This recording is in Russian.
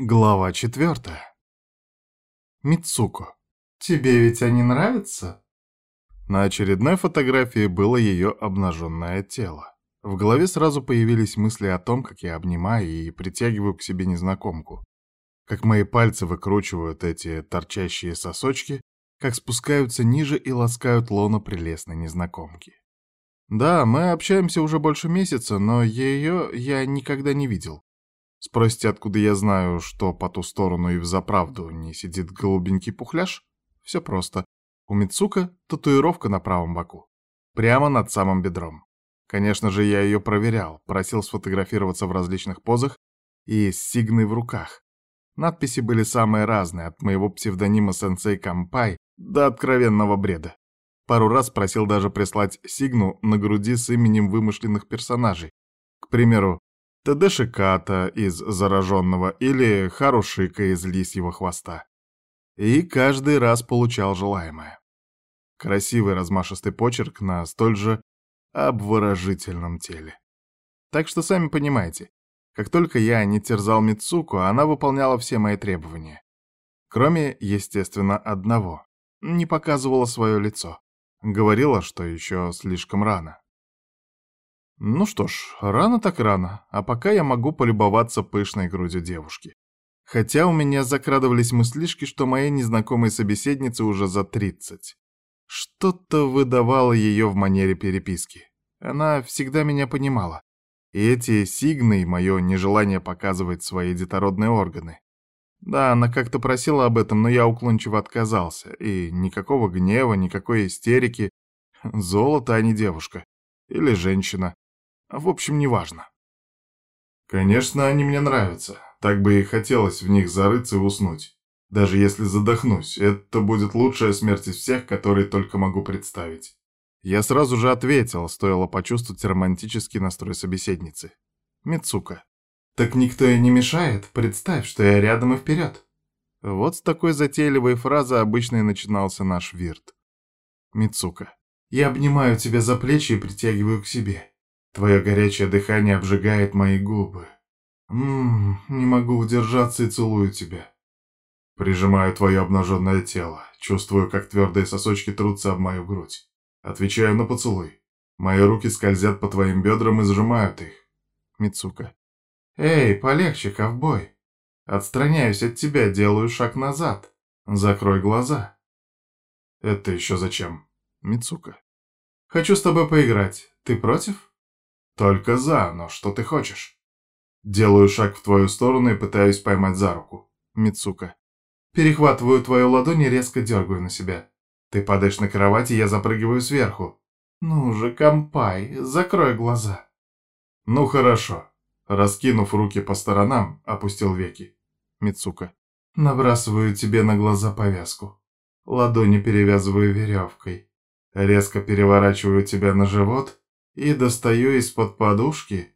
Глава четвертая. Мицуко. Тебе ведь они нравятся? На очередной фотографии было ее обнаженное тело. В голове сразу появились мысли о том, как я обнимаю и притягиваю к себе незнакомку. Как мои пальцы выкручивают эти торчащие сосочки, как спускаются ниже и ласкают лоно прелестной незнакомки. Да, мы общаемся уже больше месяца, но ее я никогда не видел. Спросите, откуда я знаю, что по ту сторону и взаправду не сидит голубенький пухляж? Все просто. У Мицука татуировка на правом боку. Прямо над самым бедром. Конечно же, я ее проверял, просил сфотографироваться в различных позах и с сигной в руках. Надписи были самые разные, от моего псевдонима Сенсей Кампай до откровенного бреда. Пару раз просил даже прислать сигну на груди с именем вымышленных персонажей. К примеру, Тадешиката из «Зараженного» или Харушика из «Лисьего хвоста». И каждый раз получал желаемое. Красивый размашистый почерк на столь же обворожительном теле. Так что сами понимаете, как только я не терзал Мицуку, она выполняла все мои требования. Кроме, естественно, одного. Не показывала свое лицо. Говорила, что еще слишком рано. Ну что ж, рано так рано, а пока я могу полюбоваться пышной грудью девушки. Хотя у меня закрадывались мыслишки, что моей незнакомой собеседнице уже за 30. Что-то выдавало ее в манере переписки. Она всегда меня понимала. И эти сигны, и мое нежелание показывать свои детородные органы. Да, она как-то просила об этом, но я уклончиво отказался. И никакого гнева, никакой истерики. Золото, а не девушка. Или женщина. В общем, неважно. Конечно, они мне нравятся. Так бы и хотелось в них зарыться и уснуть. Даже если задохнусь, это будет лучшая смерть из всех, которые только могу представить. Я сразу же ответил, стоило почувствовать романтический настрой собеседницы. Мицука. Так никто и не мешает, представь, что я рядом и вперед. Вот с такой затейливой фразы обычно и начинался наш вирт. Мицука. Я обнимаю тебя за плечи и притягиваю к себе. Твое горячее дыхание обжигает мои губы. Ммм, не могу удержаться и целую тебя. Прижимаю твое обнаженное тело, чувствую, как твердые сосочки трутся об мою грудь. Отвечаю на поцелуй. Мои руки скользят по твоим бедрам и сжимают их. Мицука. Эй, полегче, ковбой. Отстраняюсь от тебя, делаю шаг назад. Закрой глаза. Это еще зачем? Мицука. Хочу с тобой поиграть. Ты против? «Только за, но что ты хочешь?» Делаю шаг в твою сторону и пытаюсь поймать за руку. Мицука. Перехватываю твою ладонь и резко дергаю на себя. Ты падаешь на кровать, и я запрыгиваю сверху. Ну же, компай, закрой глаза. Ну хорошо. Раскинув руки по сторонам, опустил веки. Мицука. Набрасываю тебе на глаза повязку. Ладони перевязываю веревкой. Резко переворачиваю тебя на живот и достаю из-под подушки